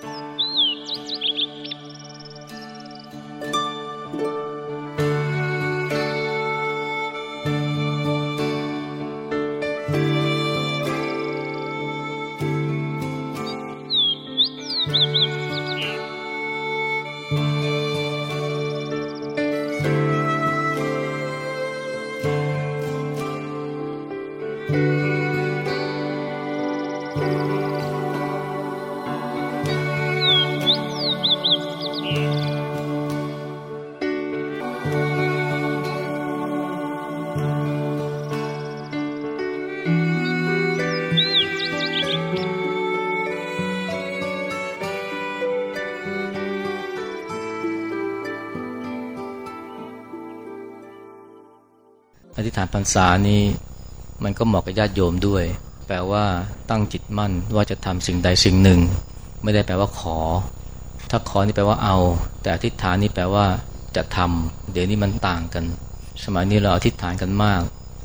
อ ฐานพรรษานี้มันก็เหมาะกับญาติโยมด้วย แปลว่าตั้งจิตมั่นว่าจะทำสิ่งใดสิ่งหนึ่ง ไม่ได้แปลว่าขอ ถ้าขอนี่แปลว่าเอา แต่อธิษฐานนี่แปลว่าจะทำเดี๋ยวนี้มันต่างกัน สมัยนี้เราอธิษฐานกันมาก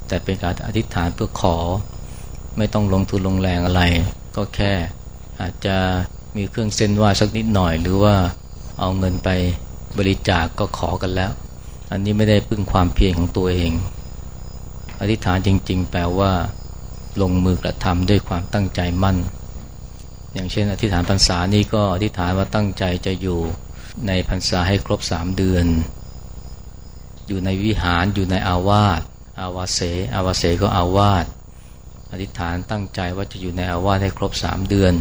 แต่เป็นการอธิษฐานเพื่อขอ ไม่ต้องลงทุนลงแรงอะไร ก็แค่ อาจจะมีเครื่องเส้นไหว้สักนิดหน่อย หรือว่าเอาเงินไปบริจาคกก็ขอกันแล้ว อันนี้ไม่ได้พึ่งความเพียรของตัวเอง อธิษฐานจริง ๆ แปลว่า ลงมือกระทำด้วยความตั้งใจมั่น อย่างเช่น อธิษฐานพรรษานี่ก็อธิษฐานว่าตั้งใจจะอยู่ในพรรษาให้ครบสามเดือน อยู่ในวิหารอยู่ในอาวาสอาวาเสอาวาเสก็อาวาสอธิษฐานตั้งใจว่าจะอยู่ในอาวาสให้ครบสามเดือน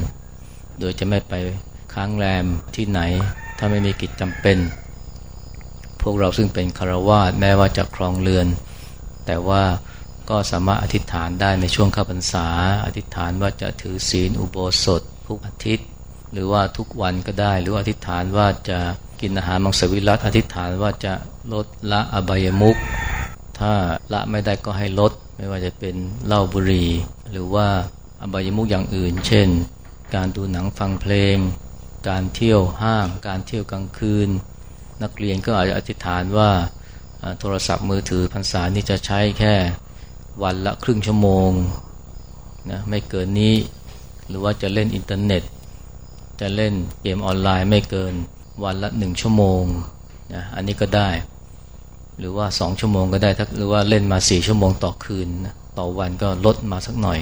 โดยจะไม่ไปค้างแรมที่ไหน ถ้าไม่มีกิจจำเป็น พวกเราซึ่งเป็นคารวาสแม้ว่าจะครองเรือน แต่ว่าก็สามารถอธิษฐานได้ในช่วงข้าพรรษา อธิษฐานว่าจะถือศีลอุโบสถ ทุกอาทิตย์ หรือว่าทุกวันก็ได้ หรืออธิษฐานว่าจะกินอาหารมังสวิรัตอธิษฐานว่าจะลดละอบายมุขถ้าละไม่ได้ก็ให้ลด ไม่ว่าจะเป็นเหล้าบุหรี่ หรือว่าอบายมุขอย่างอื่น เช่น การดูหนังฟังเพลง การเที่ยวห้าง การเที่ยวกลางคืน นักเรียนก็อาจจะอธิษฐานว่า โทรศัพท์มือถือพรรษานี่จะใช้แค่วันละครึ่งชั่วโมงนะไม่เกินนี้หรือว่าจะเล่นอินเทอร์เน็ต จะเล่นเกมออนไลน์ไม่เกินวันละหนึ่งชั่วโมงนะอันนี้ก็ได้ หรือว่าสองชั่วโมงก็ได้ถ้าหรือว่าเล่นมาสี่ชั่วโมงต่อคืนนะต่อวันก็ลดมาสักหน่อย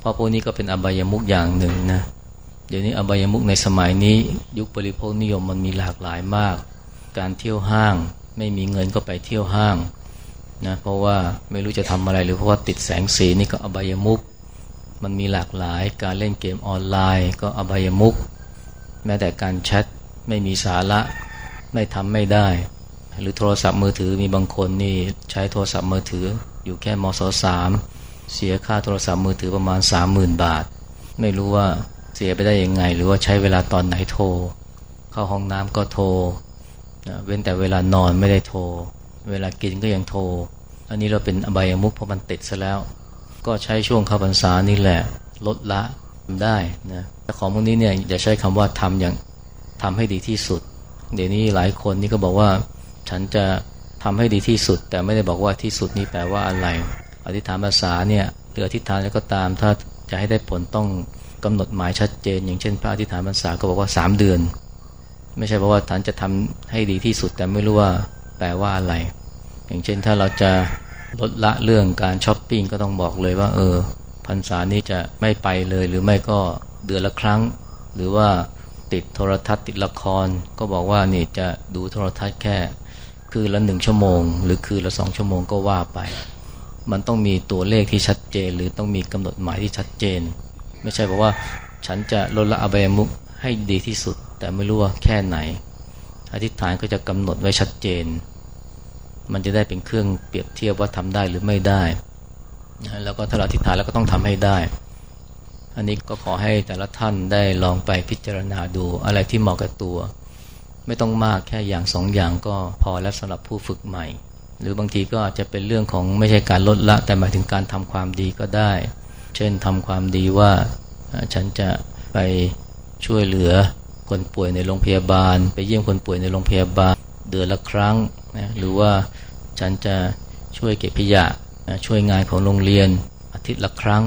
เพราะพวกนี้ก็เป็นอบายามุกอย่างหนึ่งนะเดี๋ยวนี้อบายามุกในสมัยนี้ยุคบริโภคนิยมมันมีหลากหลายมาก การเที่ยวห้าง ไม่มีเงินก็ไปเที่ยวห้างนะเพราะว่าไม่รู้จะทำอะไรหรือเพราะว่าติดแสงสีนี่ก็อบายมุกมันมีหลากหลายการเล่นเกมออนไลน์ก็อบายมุกแม้แต่การแชทไม่มีสาระไม่ทำไม่ได้ หรือโทรศัพท์มือถือมีบางคนนี่ใช้โทรศัพท์มือถืออยู่แค่มศสามเสียค่าโทรศัพท์มือถือประมาณสามหมื่นบาท ไม่รู้ว่าเสียไปได้ยังไง หรือว่าใช้เวลาตอนไหนโทร เข้าห้องน้ำก็โทร เว้นแต่เวลานอนไม่ได้โทร เวลากินก็ยังโทร อันนี้เราเป็นอบายมุขเพราะมันติดซะแล้ว ก็ใช้ช่วงเข้าพรรษานี่แหละลดละได้นะแต่ของพวกนี้เนี่ยอย่าใช้คำว่าทำอย่างทำให้ดีที่สุด เดี๋ยวนี้หลายคนนี่ก็บอกว่าฉันจะทำให้ดีที่สุด แต่ไม่ได้บอกว่าที่สุดนี่แปลว่าอะไร อธิษฐานภาษาเนี่ยหรืออธิษฐานแล้วก็ตาม ถ้าจะให้ได้ผลต้องกำหนดหมายชัดเจน อย่างเช่น พระอธิษฐานภาษาก็บอกว่า 3 เดือน ไม่ใช่เพราะว่าท่านจะทำให้ดีที่สุด แต่ไม่รู้ว่าแปลว่าอะไร อย่างเช่นถ้าเราจะลดละเรื่องการช้อปปิ้งก็ต้องบอกเลยว่า เออพรรษานี้จะไม่ไปเลยหรือไม่ก็เดือนละครั้ง หรือว่าติดโทรทัศน์ติดละคร ก็บอกว่านี่จะดูโทรทัศน์แค่ คืนละหนึ่งชั่วโมง หรือคืนละสองชั่วโมงก็ว่าไป มันต้องมีตัวเลขที่ชัดเจน หรือต้องมีกำหนดหมายที่ชัดเจน ไม่ใช่บอกว่าฉันจะลดละอบายมุขให้ดีที่สุด แต่ไม่รู้ว่าแค่ไหน อธิษฐานก็จะกำหนดไว้ชัดเจน มันจะได้เป็นเครื่องเปรียบเทียบว่าทำได้หรือไม่ได้แล้วก็ถ้าเราอธิษฐานแล้วก็ต้องทำให้ได้ อันนี้ก็ขอให้แต่ละท่านได้ลองไปพิจารณาดูอะไรที่เหมาะกับตัว ไม่ต้องมากแค่อย่างสองอย่างก็พอแล้วสำหรับผู้ฝึกใหม่ หรือบางทีก็อาจจะเป็นเรื่องของไม่ใช่การลดละ แต่หมายถึงการทำความดีก็ได้ เช่นทำความดีว่าฉันจะไปช่วยเหลือ คนป่วยในโรงพยาบาล ไปเยี่ยมคนป่วยในโรงพยาบาล เดือนละครั้งนะหรือว่าฉันจะช่วยเก็บขยะนะช่วยงานของโรงเรียนอาทิตย์ละครั้ง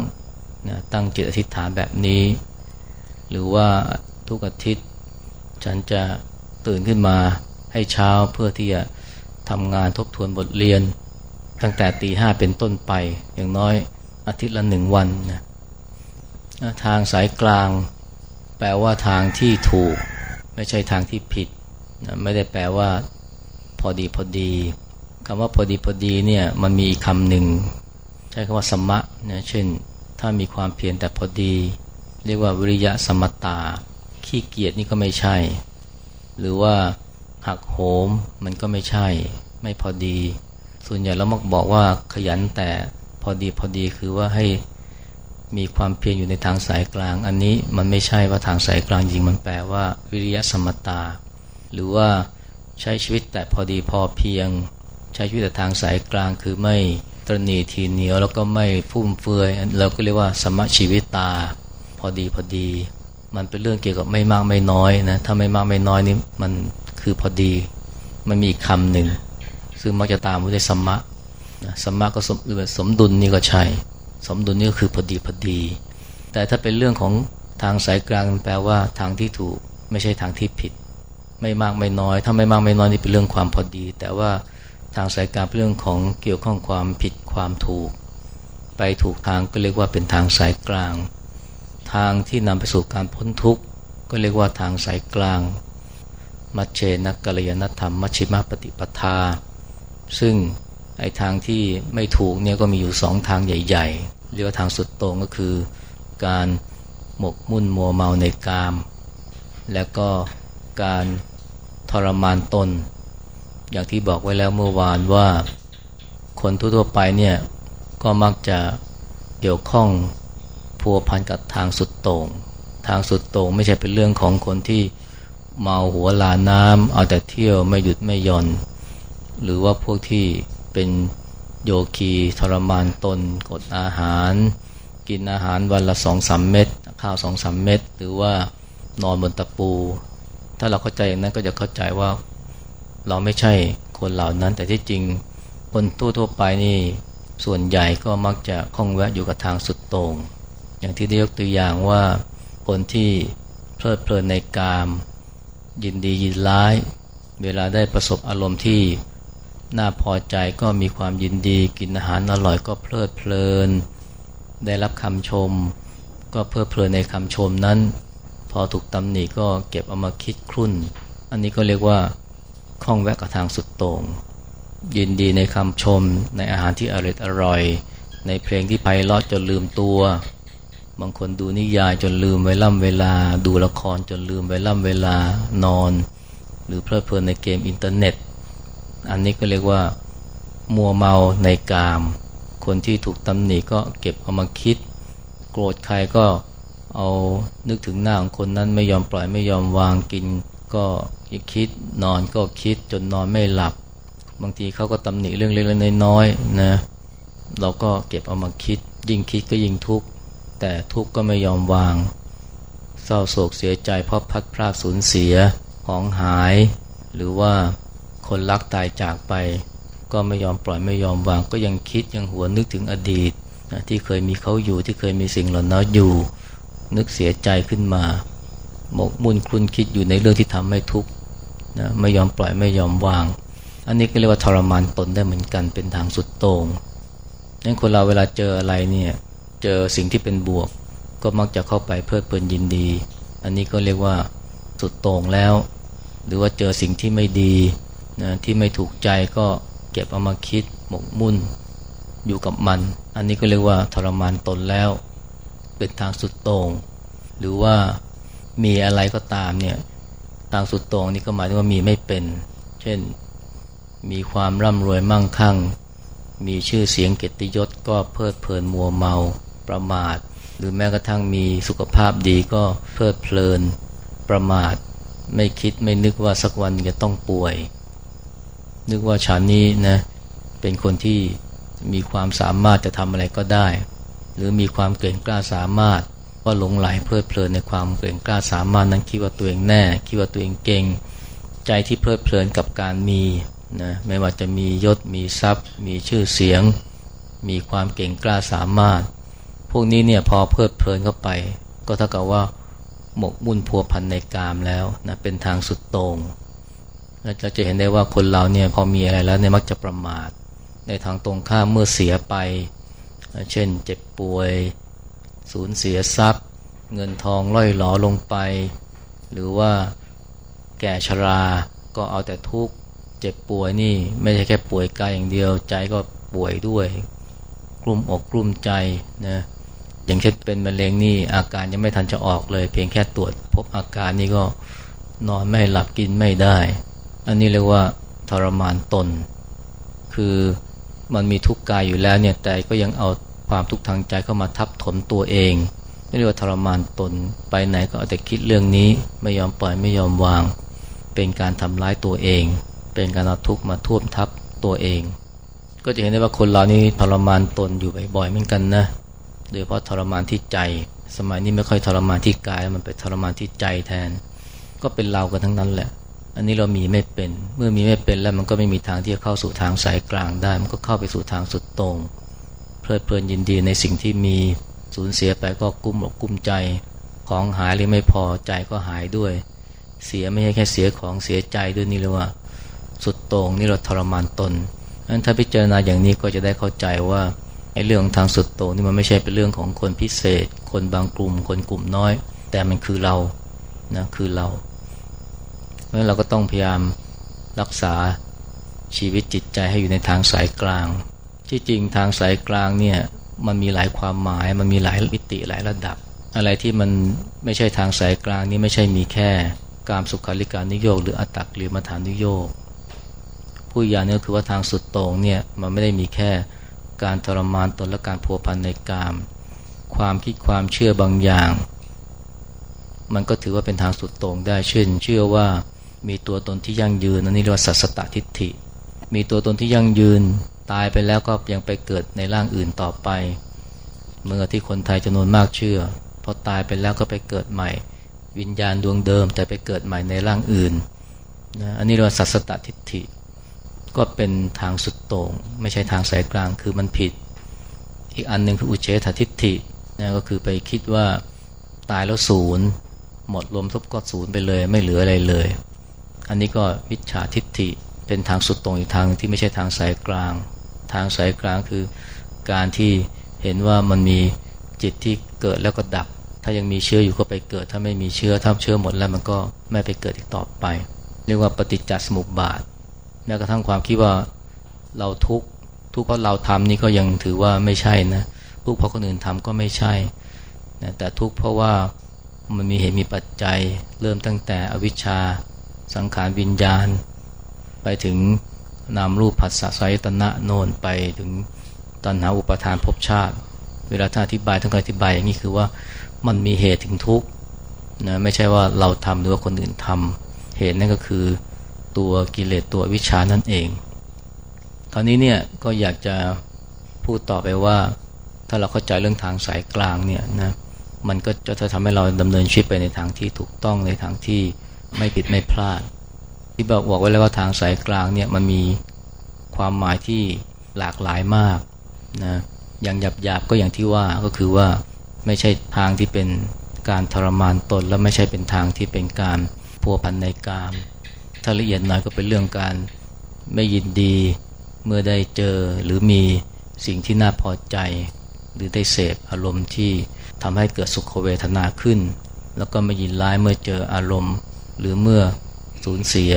นะตั้งจิตอธิษฐานแบบนี้ หรือว่าทุกอาทิตย์ ฉันจะตื่นขึ้นมาให้เช้าเพื่อที่จะทำงานทบทวนบทเรียน ตั้งแต่ตีห้าเป็นต้นไปอย่างน้อยอาทิตย์ละหนึ่งวันนะทางสายกลาง แปลว่าทางที่ถูก ไม่ใช่ทางที่ผิดนะไม่ได้แปลว่า พอดีพอดีคำว่าพอดีพอดีเนี่ยมันมีอีกคำหนึ่งใช้คำว่าสมะนะเช่น ถ้ามีความเพียรแต่พอดี เรียกว่าวิริยะสมตา ขี้เกียจนี่ก็ไม่ใช่ หรือว่าหักโหมมันก็ไม่ใช่ ไม่พอดี ส่วนใหญ่เรามักบอกว่าขยันแต่พอดีพอดีคือว่าให้ มีความเพียรอยู่ในทางสายกลาง อันนี้มันไม่ใช่ว่าทางสายกลางจริงมันแปลว่า วิริยะสมตา หรือว่าใช้ชีวิตแต่พอดีพอเพียง ใช้ชีวิตแต่ทางสายกลางคือไม่ตรณีทีเหนียวแล้วก็ไม่ฟุ่มเฟือยเราก็เรียกว่าสมชีวิตตาพอดีพอดี มันเป็นเรื่องเกี่ยวกับไม่มากไม่น้อยนะถ้าไม่มากไม่น้อยนี่มันคือพอดี มันมีคำหนึ่งซึ่งมักจะตามด้วยสมะสมะก็สมสมดุลนี่ก็ใช่ สมดุลนี่ก็คือพอดีพอดี แต่ถ้าเป็นเรื่องของทางสายกลางแปลว่าทางที่ถูกไม่ใช่ทางที่ผิด ไม่มากไม่น้อย ถ้าไม่มากไม่น้อยนี่เป็นเรื่องความพอดี แต่ว่าทางสายกลางเป็นเรื่องของเกี่ยวข้องความผิดความถูก ไปถูกทางก็เรียกว่าเป็นทางสายกลาง ทางที่นำไปสู่การพ้นทุกข์ก็เรียกว่าทางสายกลาง มัชเชนักกัลยาณธรรม มัชชิมปฏิปทา ซึ่งไอ้ทางที่ไม่ถูกเนี่ยก็มีอยู่สองทางใหญ่ๆ เรียกว่าทางสุดตรงก็คือ การหมกมุ่นมัวเมาในกาม และก็การทรมานตน อย่างที่บอกไว้แล้วเมื่อวานว่าคนทั่วๆไปเนี่ยก็มักจะเกี่ยวข้องพัวพันกับทางสุดโต่ง ทางสุดโต่งไม่ใช่เป็นเรื่องของคนที่เมาหัวลาน้ำเอาแต่เที่ยวไม่หยุดไม่ย่อน หรือว่าพวกที่เป็น โยคีทรมานตน กดอาหาร กินอาหารวันละสองสามเม็ดข้าวสองสามเม็ดหรือว่านอนบนตะปู ถ้าเราเข้าใจอย่างนั้นก็จะเข้าใจว่า เราไม่ใช่คนเหล่านั้น แต่ที่จริงคนทั่วๆไปนี่ส่วนใหญ่ก็มักจะคล้องแวะอยู่กับทางสุดโต่งอย่างที่ได้ยกตัวอย่างว่าคนที่เพลิดเพลินในกาม ยินดียินร้าย เวลาได้ประสบอารมณ์ที่ น่าพอใจก็มีความยินดีกินอาหารอร่อยก็เพลิดเพลิน ได้รับคำชม ก็เพลิดเพลินในคำชมนั้น พอถูกตำหนิก็เก็บเอามาคิดครุ่น อันนี้ก็เรียกว่าคล้องแวะกับทางสุดโต่งยินดีในคำชม ในอาหารที่อร่อยอร่อย ในเพลงที่ไพเราะจนลืมตัว บางคนดูนิยายจนลืมเวล่ำเวลา ดูละครจนลืมเวล่ำเวลานอน หรือเพลิดเพลินในเกมอินเทอร์เน็ต อันนี้ก็เรียกว่ามัวเมาในกาม คนที่ถูกตำหนิก็เก็บเอามาคิด โกรธใครก็เอานึกถึงหน้าของคนนั้นไม่ยอมปล่อยไม่ยอมวางกิน ก็คิดนอนก็คิดจนนอนไม่หลับ บางทีเขาก็ตำหนิเรื่องเล็กๆน้อยๆนะเราก็เก็บเอามาคิด ยิ่งคิดก็ยิ่งทุกข์แต่ทุกข์ก็ไม่ยอมวาง เศร้าโศกเสียใจเพราะพัดพรากสูญเสียของหาย หรือว่า คนรักตายจากไป ก็ไม่ยอมปล่อยไม่ยอมวาง ก็ยังคิดยังหัวนึกถึงอดีตนะที่เคยมีเขาอยู่ที่เคยมีสิ่งเหล่านั้นอยู่ นึกเสียใจขึ้นมา หมกมุ่นคลุนคิดอยู่ในเรื่องที่ทำให้ทุกข์นะไม่ยอมปล่อยไม่ยอมวาง อันนี้ก็เรียกว่าทรมานตนได้เหมือนกันเป็นทางสุดโต่งนั้นคนเราเวลาเจออะไรเนี่ยเจอสิ่งที่เป็นบวก ก็มักจะเข้าไปเพลิดเพลินยินดี อันนี้ก็เรียกว่าสุดโต่งแล้ว หรือว่าเจอสิ่งที่ไม่ดี นะที่ไม่ถูกใจก็เก็บเอามาคิดหมกมุ่นอยู่กับมัน อันนี้ก็เรียกว่าทรมานตนแล้ว เป็นทางสุดโต่งหรือว่ามีอะไรก็ตามเนี่ยทางสุดโต่งนี่ก็หมายถึงว่ามีไม่เป็น เช่นมีความร่ำรวยมั่งคั่ง มีชื่อเสียงเกียรติยศก็เพลิดเพลินมัวเมาประมาท หรือแม้กระทั่งมีสุขภาพดีก็เพลิดเพลินประมาท ไม่คิดไม่นึกว่าสักวันจะต้องป่วย นึกว่าฉันนี้นะเป็นคนที่มีความสามารถจะทำอะไรก็ได้ หรือมีความเก่งกล้าสามารถว่าหลงไหลเพลิดเพลินในความเก่งกล้าสามารถนั้นคิดว่าตัวเองแน่ คิดว่าตัวเองเก่ง ใจที่เพลิดเพลินกับการมีนะไม่ว่าจะมียศมีทรัพย์ มีชื่อเสียง มีความเก่งกล้าสามารถ พวกนี้เนี่ยพอเพลิดเพลินเข้าไป ก็เท่ากับว่าหมกมุ่นพัวพันในกามแล้วนะเป็นทางสุดโตง่ง เราจะเห็นได้ว่าคนเราเนี่ยพอมีอะไรแล้วเนี่ยมักจะประมาทในทางตรงข้ามเมื่อเสียไป เช่นเจ็บป่วย สูญเสียทรัพย์ เงินทองล่อยหลอลงไป หรือว่าแก่ชราก็เอาแต่ทุกข์เจ็บป่วยนี่ไม่ใช่แค่ป่วยกายอย่างเดียวใจก็ป่วยด้วย กลุ่มอกกลุ่มใจนะอย่างเช่นเป็นมะเร็งนี่อาการยังไม่ทันจะออกเลย เพียงแค่ตรวจพบอาการนี่ก็นอนไม่หลับกินไม่ได้ อันนี้เรียกว่าทรมานตน คือมันมีทุกข์กายอยู่แล้วเนี่ยแต่ก็ยังเอาความทุกข์ทางใจเข้ามาทับถมตัวเองเรียกว่าทรมานตนไปไหนก็เอาแต่คิดเรื่องนี้ไม่ยอมปล่อยไม่ยอมวาง เป็นการทำร้ายตัวเอง เป็นการเอาทุกข์มาท่วมทับตัวเอง ก็จะเห็นได้ว่าคนเรานี่ทรมานตนอยู่บ่อยๆเหมือนกันนะโดยเฉพาะทรมานที่ใจ สมัยนี้ไม่ค่อยทรมานที่กายมันไปทรมานที่ใจแทน ก็เป็นเรากันทั้งนั้นแหละ อันนี้เรามีไม่เป็น เมื่อมีไม่เป็นแล้วมันก็ไม่มีทางที่จะเข้าสู่ทางสายกลางได้ มันก็เข้าไปสู่ทางสุดตรง เพลิดเพลินยินดีในสิ่งที่มีสูญเสียไปก็กุ้มอกกุ้มใจ ของหายหรือไม่พอใจก็หายด้วย เสียไม่ใช่แค่เสียของเสียใจด้วยนี่เลยว่า สุดตรงนี่เราทรมานตนนั้นถ้าพิจารณาอย่างนี้ก็จะได้เข้าใจว่าไอ้เรื่องทางสุดโต่งนี่มันไม่ใช่เป็นเรื่องของคนพิเศษ คนบางกลุ่ม คนกลุ่มน้อย แต่มันคือเรานะคือเราเพราะฉะนั้นเราก็ต้องพยายามรักษาชีวิตจิตใจให้อยู่ในทางสายกลาง ที่จริงทางสายกลางเนี่ยมันมีหลายความหมาย มันมีหลายมิติหลายระดับ อะไรที่มันไม่ใช่ทางสายกลางนี่ไม่ใช่มีแค่การสุขาริการนิโยกหรืออัตตกหรือมาฐานนิโยกผู้ยานี่คือว่าทางสุดโต่งเนี่ยมันไม่ได้มีแค่การทรมานตนและการพัวพันในกาม ความคิดความเชื่อบางอย่าง มันก็ถือว่าเป็นทางสุดโต่งได้เช่น เชื่อว่า มีตัวตนที่ยั่งยืนนั่นนี่เรียกว่าสัสตทิฏฐิ มีตัวตนที่ยั่งยืนตายไปแล้วก็ยังไปเกิดในร่างอื่นต่อไป เมื่อที่คนไทยจำนวนมากเชื่อพอตายไปแล้วก็ไปเกิดใหม่ วิญญาณดวงเดิม แต่ไปเกิดใหม่ในร่างอื่นนะอันนี้เรียกว่าสัสตทิฏฐิ ก็เป็นทางสุดโต่ง ไม่ใช่ทางสายกลางคือมันผิด อีกอันหนึ่งคืออุเฉททิฏฐินะก็คือไปคิดว่าตายแล้วศูนย์หมดลมทุบก็ศูนย์ไปเลย ไม่เหลืออะไรเลย อันนี้ก็วิชาทิฏฐิเป็นทางสุดตรงอีกทางที่ไม่ใช่ทางสายกลาง ทางสายกลางคือการที่เห็นว่ามันมีจิตที่เกิดแล้วก็ดับ ถ้ายังมีเชื้ออยู่ก็ไปเกิด ถ้าไม่มีเชื้อถ้าเชื้อหมดแล้วมันก็ไม่ไปเกิดอีกต่อไป เรียกว่าปฏิจจสมุปบาทแม้กระทั่งความคิดว่าเราทุกทุกเพราะเราทำนี่ก็ยังถือว่าไม่ใช่นะทุกเพราะคนอื่นทำก็ไม่ใช่นะแต่ทุกเพราะว่ามันมีเหตุมีปัจจัยเริ่มตั้งแต่อวิชชา สังขารวิญญาณ ไปถึงนามรูปผัสสะสายตนะโนนไปถึงตัณหาอุปทานภพชาติ เวลาท่านอธิบายท่านก็อธิบายอย่างนี้คือว่ามันมีเหตุถึงทุกข์นะไม่ใช่ว่าเราทำหรือว่าคนอื่นทำเหตุนั่นก็คือตัวกิเลสตัววิชานั่นเอง คราวนี้เนี่ยก็อยากจะพูดต่อไปว่า ถ้าเราเข้าใจเรื่องทางสายกลางเนี่ยนะมันก็จะทำให้เราดำเนินชีวิตไปในทางที่ถูกต้องในทางที่ ไม่ผิดไม่พลาด ที่บอกบอกไว้แล้วว่าทางสายกลางเนี่ยมันมีความหมายที่หลากหลายมากนะอย่างหยาบๆก็อย่างที่ว่าก็คือว่าไม่ใช่ทางที่เป็นการทรมานตน และไม่ใช่เป็นทางที่เป็นการพัวพันในกาม ถ้าละเอียดหน่อยก็เป็นเรื่องการไม่ยินดีเมื่อได้เจอหรือมีสิ่งที่น่าพอใจ หรือได้เสพอารมณ์ที่ทำให้เกิดสุขเวทนาขึ้น แล้วก็ไม่ยินร้ายเมื่อเจออารมณ์ หรือเมื่อสูญเสีย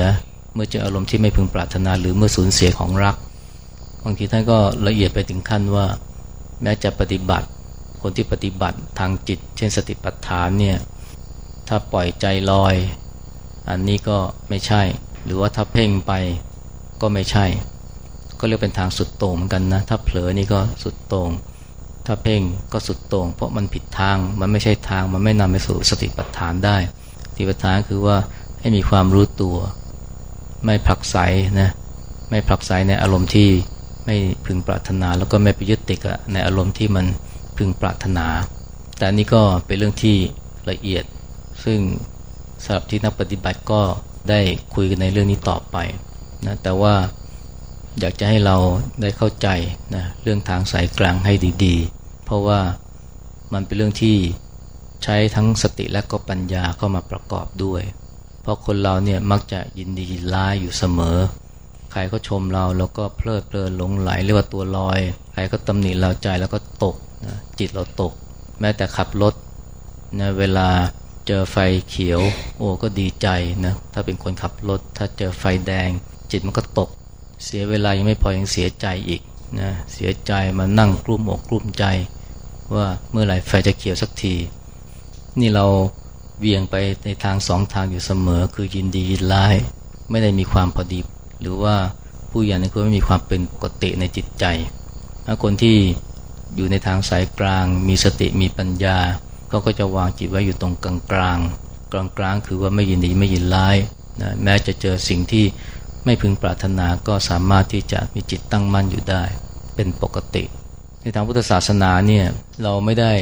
เมื่อเจออารมณ์ที่ไม่พึงปรารถนา หรือเมื่อสูญเสียของรัก บางทีท่านก็ละเอียดไปถึงขั้นว่า แม้จะปฏิบัติ คนที่ปฏิบัติทางจิต เช่นสติปัฏฐานเนี่ย ถ้าปล่อยใจลอย อันนี้ก็ไม่ใช่ หรือว่าถ้าเพ่งไปก็ไม่ใช่ ก็เรียกเป็นทางสุดโต่งเหมือนกันนะ ถ้าเผลอนี่ก็สุดโต่งถ้าเพ่งก็สุดโต่งเพราะมันผิดทาง มันไม่ใช่ทาง มันไม่นำไปสู่สติปัฏฐานได้ ติปัฏฐานคือว่าให้มีความรู้ตัว ไม่ผลักไสนะไม่ผลักไสในอารมณ์ที่ไม่พึงปรารถนา แล้วก็ไม่ไปยึดติดในอารมณ์ที่มันพึงปรารถนา แต่นี้ก็เป็นเรื่องที่ละเอียด ซึ่งสำหรับที่นักปฏิบัติก็ได้คุยกันในเรื่องนี้ต่อไปนะแต่ว่าอยากจะให้เราได้เข้าใจนะเรื่องทางสายกลางให้ดี ๆ เพราะว่ามันเป็นเรื่องที่ ใช้ทั้งสติและก็ปัญญาเข้ามาประกอบด้วย เพราะคนเราเนี่ยมักจะยินดียินร้ายอยู่เสมอ ใครก็ชมเราแล้วก็เพลิดเพลินหลงไหลเรียกว่าตัวลอย ใครก็ตำหนิเราใจแล้วก็ตกนะจิตเราตก แม้แต่ขับรถนะเวลาเจอไฟเขียว โอ้ก็ดีใจนะถ้าเป็นคนขับรถ ถ้าเจอไฟแดง จิตมันก็ตก เสียเวลายังไม่พอยังเสียใจอีกนะเสียใจมานั่งกลุ้มอกกลุ้มใจ ว่าเมื่อไหร่ไฟจะเขียวสักที นี่เราเวียงไปในทางสองทางอยู่เสมอ คือยินดียินร้าย ไม่ได้มีความพอดี หรือว่าผู้อย่างนี้คือไม่มีความเป็นปกติในจิตใจถ้าคนที่อยู่ในทางสายกลาง มีสติมีปัญญาเขาก็จะวางจิตไว้อยู่ตรงกลางกลางกลางกลางคือว่าไม่ยินดีไม่ยินร้ายนะแม้จะเจอสิ่งที่ไม่พึงปรารถนาก็สามารถที่จะมีจิตตั้งมั่นอยู่ได้ เป็นปกติ ในทางพุทธศาสนาเนี่ยเราไม่ได้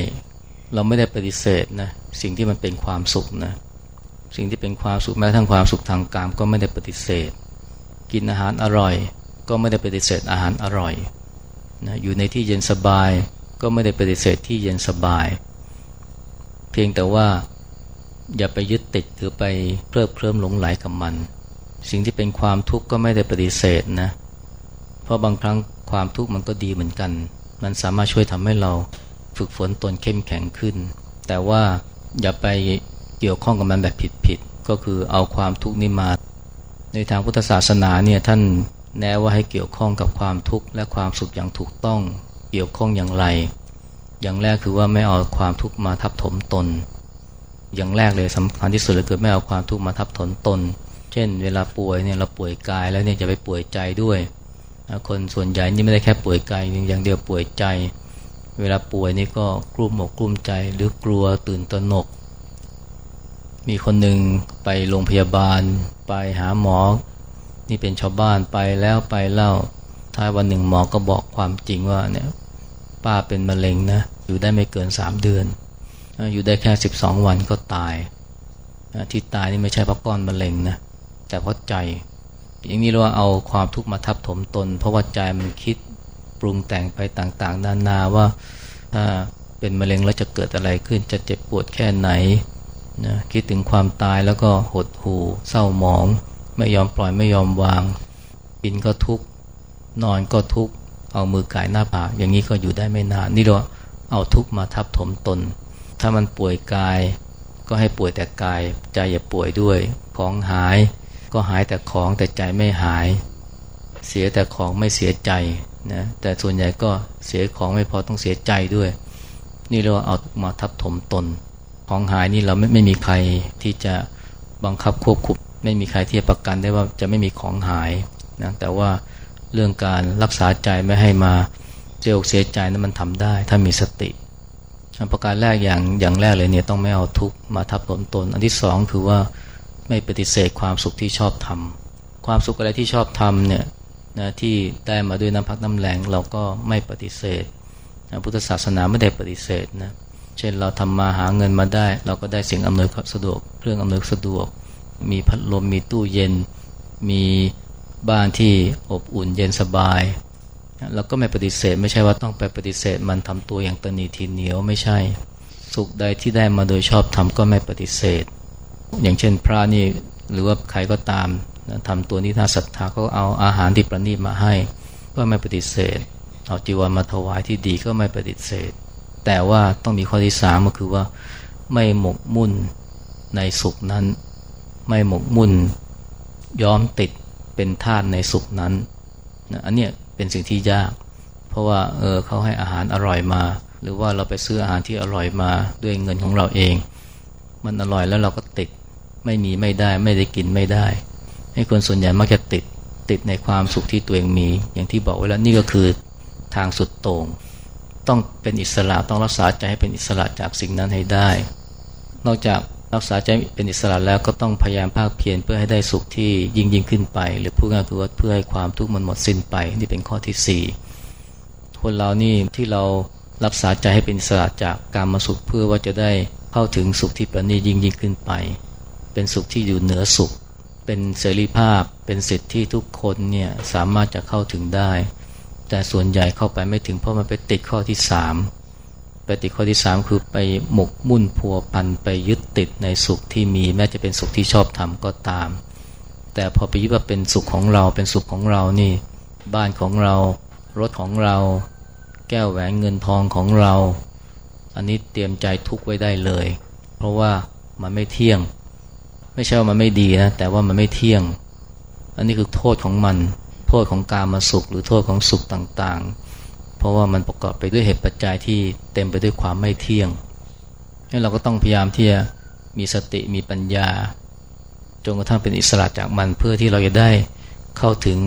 เราไม่ได้ปฏิเสธนะสิ่งที่มันเป็นความสุขนะสิ่งที่เป็นความสุขแม้ทั้งความสุขทางกามก็ไม่ได้ปฏิเสธ กินอาหารอร่อย ก็ไม่ได้ปฏิเสธอาหารอร่อยนะอยู่ในที่เย็นสบายก็ไม่ได้ปฏิเสธที่เย็นสบาย เพียงแต่ว่าอย่าไปยึดติดหรือไปเพลิดเพลิมหลงไหลกับมัน สิ่งที่เป็นความทุกข์ก็ไม่ได้ปฏิเสธนะเพราะบางครั้งความทุกข์มันก็ดีเหมือนกัน มันสามารถช่วยทำให้เรา ฝึกฝนตนเข้มแข็งขึ้น แต่ว่าอย่าไปเกี่ยวข้องกับมันแบบผิดๆก็คือเอาความทุกข์นี้มา ในทางพุทธศาสนาเนี่ยท่านแนะว่าให้เกี่ยวข้องกับความทุกข์และความสุขอย่างถูกต้องเกี่ยวข้องอย่างไร อย่างแรกคือว่าไม่เอาความทุกข์มาทับถมตน อย่างแรกเลยสำคัญที่สุดเลยคือไม่เอาความทุกข์มาทับถมตน เช่น เวลาป่วยเนี่ยเราป่วยกายแล้วเนี่ยจะไปป่วยใจด้วย คนส่วนใหญ่นี่ไม่ได้แค่ป่วยกายอย่างเดียวป่วยใจ เวลาป่วยนี่ก็กลุ้มอกกลุ้มใจหรือกลัวตื่นตระหนก มีคนหนึ่งไปโรงพยาบาล ไปหาหมอ นี่เป็นชาวบ้านไปแล้วไปเล่าท้ายวันหนึ่งหมอก็บอกความจริงว่าเนี่ยป้าเป็นมะเร็งนะ อยู่ได้ไม่เกินสามเดือน อยู่ได้แค่สิบสองวันก็ตาย ที่ตายนี่ไม่ใช่เพราะก้อนมะเร็งนะแต่เพราะใจ อย่างนี้เราเอาความทุกข์มาทับถมตน เพราะว่าใจมันคิด ปรุงแต่งไปต่างๆ นานาว่าถ้าเป็นมะเร็งแล้วจะเกิดอะไรขึ้นจะเจ็บปวดแค่ไหนนะคิดถึงความตายแล้วก็หดหู่เศร้าหมอง ไม่ยอมปล่อยไม่ยอมวางกินก็ทุกนอนก็ทุกเอามือกายหน้าผากอย่างนี้ก็อยู่ได้ไม่นานนี่เราเอาทุกมาทับถมตน ถ้ามันป่วยกายก็ให้ป่วยแต่กายใจอย่าป่วยด้วย ของหายก็หายแต่ของแต่ใจไม่หาย เสียแต่ของไม่เสียใจ นะแต่ส่วนใหญ่ก็เสียของไม่พอต้องเสียใจด้วย นี่เราเอามาทับถมตน ของหายนี่เราไม่ไม่มีใครที่จะบังคับควบคุมไม่มีใครที่จะประกันได้ว่าจะไม่มีของหายนะแต่ว่าเรื่องการรักษาใจไม่ให้มาเสียอกเสียใจนั้นมันทำได้ ถ้ามีสติประการแรกอย่างอย่างแรกเลยเนี่ยต้องไม่เอาทุกมาทับถมตน อันที่สองคือว่าไม่ปฏิเสธความสุขที่ชอบทำความสุขอะไรที่ชอบทำเนี่ย นะที่ได้มาด้วยน้ำพักน้ำแรงเราก็ไม่ปฏิเสธนะพุทธศาสนาไม่ได้ปฏิเสธนะเช่นเราทำมาหาเงินมาได้ เราก็ได้สิ่งอำนวยความสะดวกเครื่องอำนวยสะดวก มีพัดลมมีตู้เย็น มีบ้านที่อบอุ่นเย็นสบายเราก็ไม่ปฏิเสธไม่ใช่ว่าต้องไปปฏิเสธมันทำตัวอย่างตนีทีเหนียวไม่ใช่ สุขใดที่ได้มาโดยชอบทำก็ไม่ปฏิเสธ อย่างเช่นพระนี่หรือว่าใครก็ตาม ทำตัวนี้ถ้าศรัทธาก็เอาอาหารที่ประณีตมาให้ ก็ไม่ปฏิเสธ เอาจีวรมาถวายที่ดีก็ไม่ปฏิเสธ แต่ว่าต้องมีข้อที่สามก็คือว่าไม่หมกมุ่นในสุขนั้น ไม่หมกมุ่นย้อมติดเป็นทาสในสุขนั้นนะอันนี้เป็นสิ่งที่ยาก เพราะว่าเออเขาให้อาหารอร่อยมา หรือว่าเราไปซื้ออาหารที่อร่อยมาด้วยเงินของเราเอง มันอร่อยแล้วเราก็ติดไม่มีไม่ได้ไม่ได้กินไม่ได้ ให้คนส่วนใหญ่มักจะติดติดในความสุขที่ตัวเองมี อย่างที่บอกไว้แล้วนี่ก็คือทางสุดโต่งต้องเป็นอิสระต้องรักษาใจให้เป็นอิสระจากสิ่งนั้นให้ได้ นอกจากรักษาใจเป็นอิสระแล้วก็ต้องพยายามภาคเพียรเพื่อให้ได้สุขที่ยิ่งยิ่งขึ้นไป หรือพูดง่ายคือว่าเพื่อให้ความทุกข์มันหมดสิ้นไปนี่เป็นข้อที่สี่คนเรานี่ที่เรารักษาใจให้เป็นอิสระจากการมาสุขเพื่อว่าจะได้เข้าถึงสุขที่ประณีตยิ่งยิ่งขึ้นไป เป็นสุขที่อยู่เหนือสุข เป็นเสรีภาพ เป็นสิทธิที่ทุกคนเนี่ยสามารถจะเข้าถึงได้ แต่ส่วนใหญ่เข้าไปไม่ถึงเพราะมันไปติดข้อที่สามไปติดข้อที่สามคือไปหมกมุ่นพัวพันไปยึดติดในสุขที่มีแม้จะเป็นสุขที่ชอบทำก็ตาม แต่พอไปยึดว่าเป็นสุขของเราเป็นสุขของเรานี่ บ้านของเรา รถของเรา แก้วแหวนเงินทองของเรา อันนี้เตรียมใจทุกไว้ได้เลย เพราะว่ามันไม่เที่ยง ไม่ใช่ว่ามันไม่ดีนะ แต่ว่ามันไม่เที่ยง อันนี้คือโทษของมัน โทษของการมาสุข หรือโทษของสุขต่างๆ เพราะว่ามันประกอบไปด้วยเหตุปัจจัยที่เต็มไปด้วยความไม่เที่ยงนี่เราก็ต้องพยายามที่จะมีสติมีปัญญาจนกระทั่งเป็นอิสระจากมันเพื่อที่เราจะได้เข้าถึง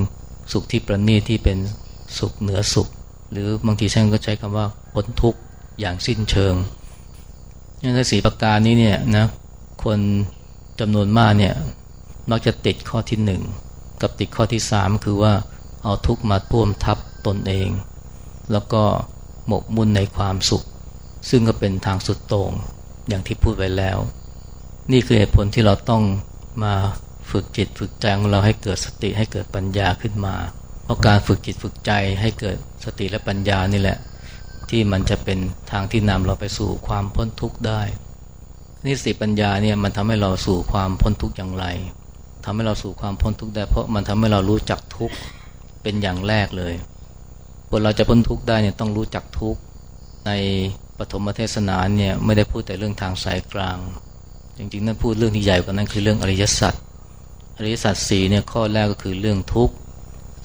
สุขที่ประณีตที่เป็นสุขเหนือสุข หรือบางทีช่างก็ใช้คำว่าพ้นทุกข์อย่างสิ้นเชิงนี่ถ้าสีประการนี้เนี่ยนะคน จำนวนมากเนี่ยมักจะติดข้อที่หนึ่งกับติดข้อที่สามคือว่าเอาทุกมาท่วมทับตนเอง แล้วก็หมกมุ่นในความสุข ซึ่งก็เป็นทางสุดโต่งอย่างที่พูดไว้แล้ว นี่คือเหตุผลที่เราต้องมาฝึกจิตฝึกใจของเราให้เกิดสติให้เกิดปัญญาขึ้นมา เพราะการฝึกจิตฝึกใจให้เกิดสติและปัญญานี่แหละ ที่มันจะเป็นทางที่นำเราไปสู่ความพ้นทุกข์ได้ นี่สติปัญญาเนี่ยมันทำให้เราสู่ความพ้นทุกข์อย่างไรทำให้เราสู่ความพ้นทุกข์ได้ เพราะมันทำให้เรารู้จักทุกข์เป็นอย่างแรกเลยคนเราจะพ้นทุกข์ได้เนี่ยต้องรู้จักทุกข์ในปฐมเทศนาเนี่ยไม่ได้พูดแต่เรื่องทางสายกลาง จริงๆนั่นพูดเรื่องที่ใหญ่กว่านั้นคือเรื่องอริยสัจอริยสัจสี่เนี่ยข้อแรกก็คือเรื่องทุกข์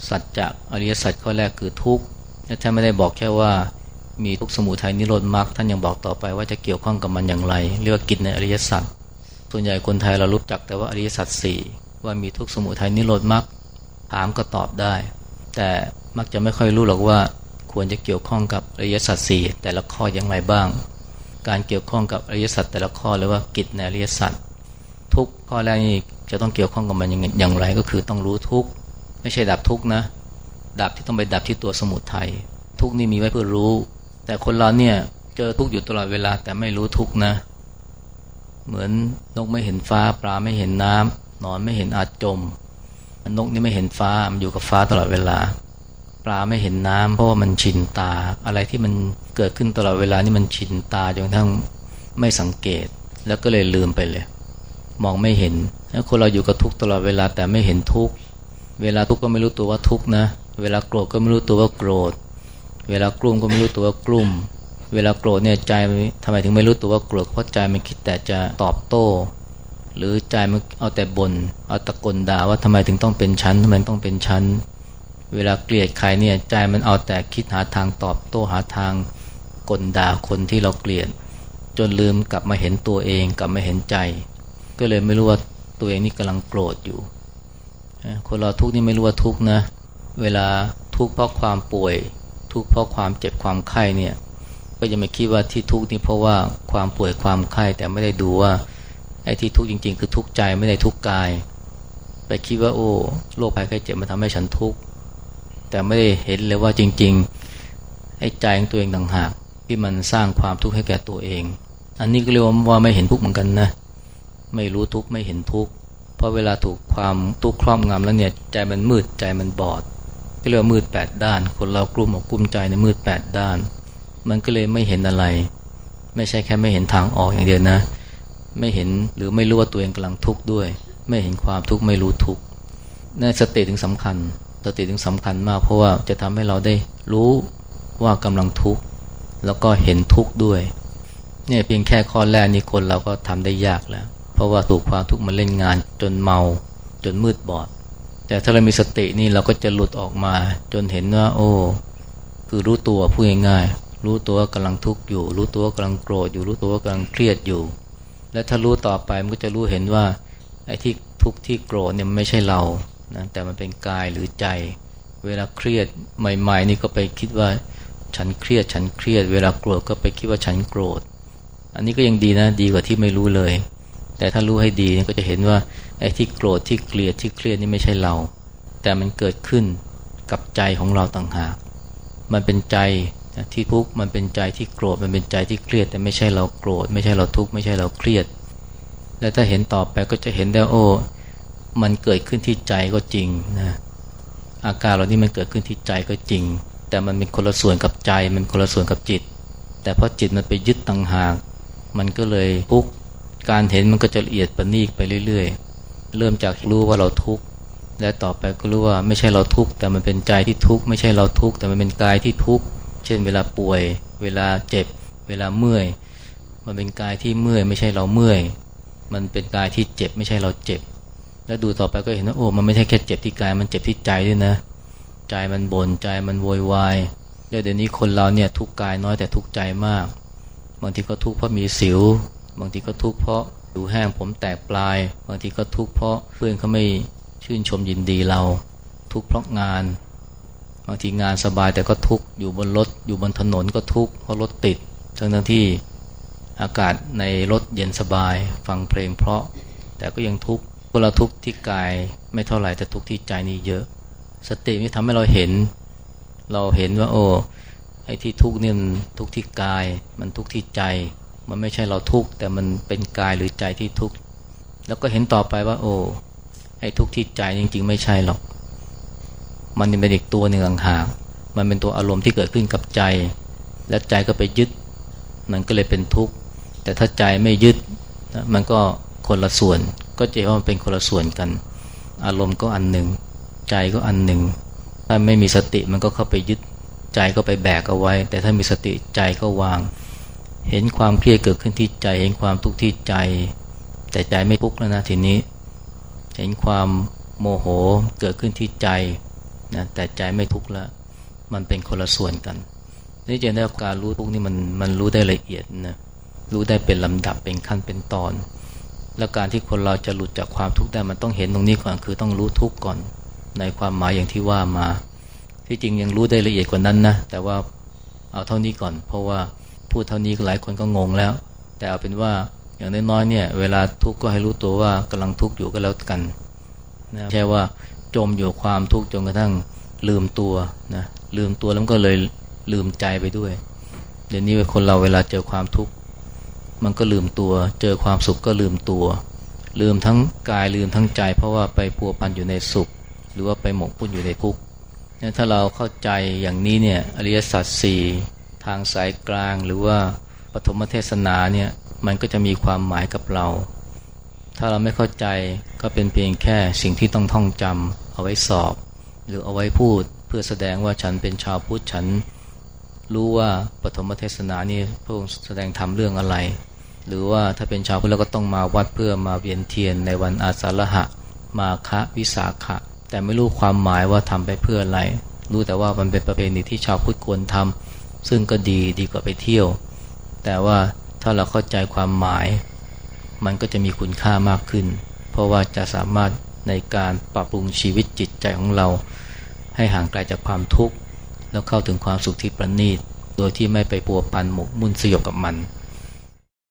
สัจจะอริยสัจข้อแรกคือทุกข์และท่านไม่ได้บอกแค่ว่า มีทุกสมุทัยนิโรธมรรคท่านยังบอกต่อไปว่าจะเกี่ยวข้องกับมันอย่างไร เรียกว่ากิจในอริยสัจส่วนใหญ่คนไทยเรารู้จักแต่ว่าอริยสัจสี่ว่ามีทุกสมุทัยนิโรธมรรคถามก็ตอบได้ แต่มักจะไม่ค่อยรู้หรอกว่าควรจะเกี่ยวข้องกับอริยสัจสี่แต่ละข้ออย่างไรบ้าง การเกี่ยวข้องกับอริยสัจแต่ละข้อหรือว่ากิจในอริยสัจทุกข้อแรกนี่จะต้องเกี่ยวข้องกับมันอย่างไรก็คือต้องรู้ทุกไม่ใช่ดับทุกนะดับที่ต้องไปดับที่ตัวสมุทัยทุกนี่มีไว้เพื่อรู้ แต่คนเราเนี่ยเจอทุกอยู่ตลอดเวลาแต่ไม่รู้ทุกนะ เหมือนนกไม่เห็นฟ้าปลาไม่เห็นน้ำนอนไม่เห็นอาจจมนกนี่ไม่เห็นฟ้ามันอยู่กับฟ้าตลอดเวลา ปลาไม่เห็นน้ำเพราะว่ามันชินตา อะไรที่มันเกิดขึ้นตลอดเวลานี่มันชินตาจนทั่งไม่สังเกตแล้วก็เลยลืมไปเลย มองไม่เห็นแล้วคนเราอยู่กับทุกตลอดเวลาแต่ไม่เห็นทุกเวลาทุกก็ไม่รู้ตัวว่าทุกนะ เวลาโกรธก็ไม่รู้ตัวว่าโกรธ เวลากลุ้มก็ไม่รู้ตัวว่ากลุ้ม เวลาโกรธเนี่ยใจทำไมถึงไม่รู้ตัวว่าโกรธเพราะใจมันคิดแต่จะตอบโต้ หรือใจมันเอาแต่บน่นเอาตะกนด่าว่าทำไมถึงต้องเป็นชั้นทำไมต้องเป็นชั้น เวลาเกลียดใครเนี่ยใจมันเอาแต่คิดหาทางตอบโต้หาทางกลด่าคนที่เราเกลียด จนลืมกลับมาเห็นตัวเองกลับมาเห็นใจ ก็เลยไม่รู้ว่าตัวเองนี่กำลังโกรธอยู่คนเราทุกนี่ไม่รู้ว่าทุกนะ เวลาทุกเพราะความป่วย ทุกข์เพราะความเจ็บความไข้เนี่ย ก็จะไม่คิดว่าที่ทุกข์นี่เพราะว่าความป่วยความไข้แต่ไม่ได้ดูว่าไอ้ที่ทุกข์จริง ๆ คือทุกข์ใจไม่ได้ทุกข์กาย ไปคิดว่าโอ้โรคภัยไข้เจ็บมันทำให้ฉันทุกข์แต่ไม่ได้เห็นเลยว่าจริงๆไอ้ใจของตัวเองต่างหากที่มันสร้างความทุกข์ให้แก่ตัวเอง อันนี้ก็เรียกว่าไม่เห็นทุกข์เหมือนกันนะไม่รู้ทุกข์ไม่เห็นทุกข์เพราะเวลาถูกความทุกข์ครอบงำแล้วเนี่ยใจมันมืดใจมันบอด เรียกว่ามืดแปดด้าน คนเรากลุ่มอกกลุ่มใจในมืดแปดด้าน มันก็เลยไม่เห็นอะไร ไม่ใช่แค่ไม่เห็นทางออกอย่างเดียวนะ ไม่เห็นหรือไม่รู้ว่าตัวเองกำลังทุกข์ด้วย ไม่เห็นความทุกข์ไม่รู้ทุกข์นั่นสติถึงสำคัญ สติถึงสำคัญมาก เพราะว่าจะทำให้เราได้รู้ว่ากำลังทุกข์แล้วก็เห็นทุกข์ด้วยเนี่ยเพียงแค่ข้อแรกนี้คนเราก็ทำได้ยากแล้ว เพราะว่าถูกความทุกข์มาเล่นงานจนเมาจนมืดบอด แต่ถ้าเรามีสตินี่เราก็จะหลุดออกมา จนเห็นว่า โอ้คือรู้ตัวพูดง่ายๆรู้ตัวกำลังทุกข์อยู่ รู้ตัวกำลังโกรธอยู่รู้ตัวกำลังเครียดอยู่ และถ้ารู้ต่อไปมันก็จะรู้เห็นว่าไอ้ที่ทุกข์ที่โกรธเนี่ยมันไม่ใช่เรานะแต่มันเป็นกายหรือใจ เวลาเครียดใหม่ ๆ นี่ก็ไปคิดว่าฉันเครียดฉันเครียด เวลาโกรธก็ไปคิดว่าฉันโกรธ อันนี้ก็ยังดีนะดีกว่าที่ไม่รู้เลย แต่ถ้ารู้ให้ดีก็จะเห็นว่า ไอ้ที่โกรธที่เกลียดที่เครียดนี่ไม่ใช่เรา แต่มันเกิดขึ้นกับใจของเราต่างหาก มันเป็นใจที่ทุกข์มันเป็นใจที่โกรธมันเป็นใจที่เครียด แต่ไม่ใช่เราโกรธ ไม่ใช่เราทุกข์ไม่ใช่เราเครียด และถ้าเห็นต่อไปก็จะเห็นได้โอ้มันเกิดขึ้นที่ใจก็จริงนะอาการเหล่านี้มันเกิดขึ้นที่ใจก็จริง แต่มันเป็นคนละส่วนกับใจ มันคนละส่วนกับจิต แต่เพอจิตมันไปยึดต่างหาก มันก็เลยทุกข์การเห็นมันก็จะละเอียดประณีตไปเรื่อยๆ เริ่มจากรู้ว่าเราทุกข์และต่อไปก็รู้ว่าไม่ใช่เราทุกข์แต่มันเป็นใจที่ทุกข์ไม่ใช่เราทุกข์แต่มันเป็นกายที่ทุกข์เช่นเวลาป่วย เวลาเจ็บ เวลาเมื่อย มันเป็นกายที่เมื่อย ไม่ใช่เราเมื่อย มันเป็นกายที่เจ็บ ไม่ใช่เราเจ็บ แล้วดูต่อไปก็เห็นว่าโอ้มันไม่ใช่แค่เจ็บที่กายมันเจ็บที่ใจด้วยนะ ใจมันบน่นใจมันโวยวายเดี๋ยวนี้คนเราเนี่ยทุกกายน้อยแต่ทุกใจมาก บางทีก็ทุกเพราะมีสิว บางทีก็ทุกเพราะ ดูแห้งผมแตกปลาย บางทีก็ทุกเพราะเพื่อนเขาไม่ชื่นชมยินดีเรา ทุกเพราะงาน บางทีงานสบายแต่ก็ทุกอยู่บนรถอยู่บนถนนก็ทุกเพราะรถติด ทั้งทั้งที่อากาศในรถเย็นสบาย ฟังเพลงเพราะ แต่ก็ยังทุกพวกเราทุกที่กายไม่เท่าไหร่แต่ทุกที่ใจนี่เยอะ สตินี่ทำให้เราเห็น เราเห็นว่า โอ้ไอ้ที่ทุกนี่มันทุกที่กาย มันทุกที่ใจ มันไม่ใช่เราทุกข์แต่มันเป็นกายหรือใจที่ทุกข์แล้วก็เห็นต่อไปว่า โอ้ไอ้ทุกข์ที่ใจจริง ๆ ไม่ใช่หรอก มันเป็นอีกตัวหนึ่งห่างมันเป็นตัวอารมณ์ที่เกิดขึ้นกับใจ และใจก็ไปยึด มันก็เลยเป็นทุกข์แต่ถ้าใจไม่ยึดมันก็คนละส่วน ก็จะว่ามันเป็นคนละส่วนกัน อารมณ์ก็อันหนึ่งใจก็อันหนึ่งถ้าไม่มีสติมันก็เข้าไปยึดใจก็ไปแบกเอาไว้ แต่ถ้ามีสติใจก็วาง เห็นความเครียดเกิดขึ้นที่ใจ เห็นความทุกข์ที่ใจ แต่ใจไม่ทุกข์แล้วนะทีนี้ เห็นความโมโหเกิดขึ้นที่ใจนะแต่ใจไม่ทุกข์แล้วมันเป็นคนละส่วนกันนี่จะได้การรู้ทุกนี่มันมันรู้ได้ละเอียดนะรู้ได้เป็นลำดับเป็นขั้นเป็นตอน และการที่คนเราจะหลุดจากความทุกข์ได้มันต้องเห็นตรงนี้ก่อนคือต้องรู้ทุกข์ก่อน ในความหมายอย่างที่ว่ามา ที่จริงยังรู้ได้ละเอียดกว่านั้นนะแต่ว่าเอาเท่านี้ก่อน เพราะว่า พูดเท่านี้หลายคนก็งงแล้ว แต่เอาเป็นว่าอย่างน้อยๆเนี่ยเวลาทุกข์ก็ให้รู้ตัวว่ากำลังทุกข์อยู่ก็แล้วกันนะแค่ว่าจมอยู่ความทุกข์จนกระทั่งลืมตัวนะลืมตัวแล้วก็เลยลืมใจไปด้วย เดี๋ยวนี้คนเราเวลาเจอความทุกข์มันก็ลืมตัว เจอความสุขก็ลืมตัว ลืมทั้งกายลืมทั้งใจ เพราะว่าไปพัวพันอยู่ในสุข หรือว่าไปหมกพุ่นอยู่ในทุกข์ถ้าเราเข้าใจอย่างนี้เนี่ยอริยสัจสี่ ทางสายกลางหรือว่าปฐมเทศนาเนี่ยมันก็จะมีความหมายกับเรา ถ้าเราไม่เข้าใจก็เป็นเพียงแค่สิ่งที่ต้องท่องจำเอาไว้สอบ หรือเอาไว้พูดเพื่อแสดงว่าฉันเป็นชาวพุทธฉัน รู้ว่าปฐมเทศนานี่พระองค์แสดงทำเรื่องอะไร หรือว่าถ้าเป็นชาวพุทธเราก็ต้องมาวัดเพื่อมาเวียนเทียนในวันอาสาฬหะ มาคะวิสาขะ แต่ไม่รู้ความหมายว่าทำไปเพื่ออะไร รู้แต่ว่ามันเป็นประเพณีที่ชาวพุทธควรทำ ซึ่งก็ดีดีกว่าไปเที่ยว แต่ว่าถ้าเราเข้าใจความหมาย มันก็จะมีคุณค่ามากขึ้น เพราะว่าจะสามารถในการปรับปรุงชีวิตจิตใจของเรา ให้ห่างไกลจากความทุกข์ แล้วเข้าถึงความสุขที่ประณีต โดยที่ไม่ไปปัวพันหมกมุ่นสยบกับมัน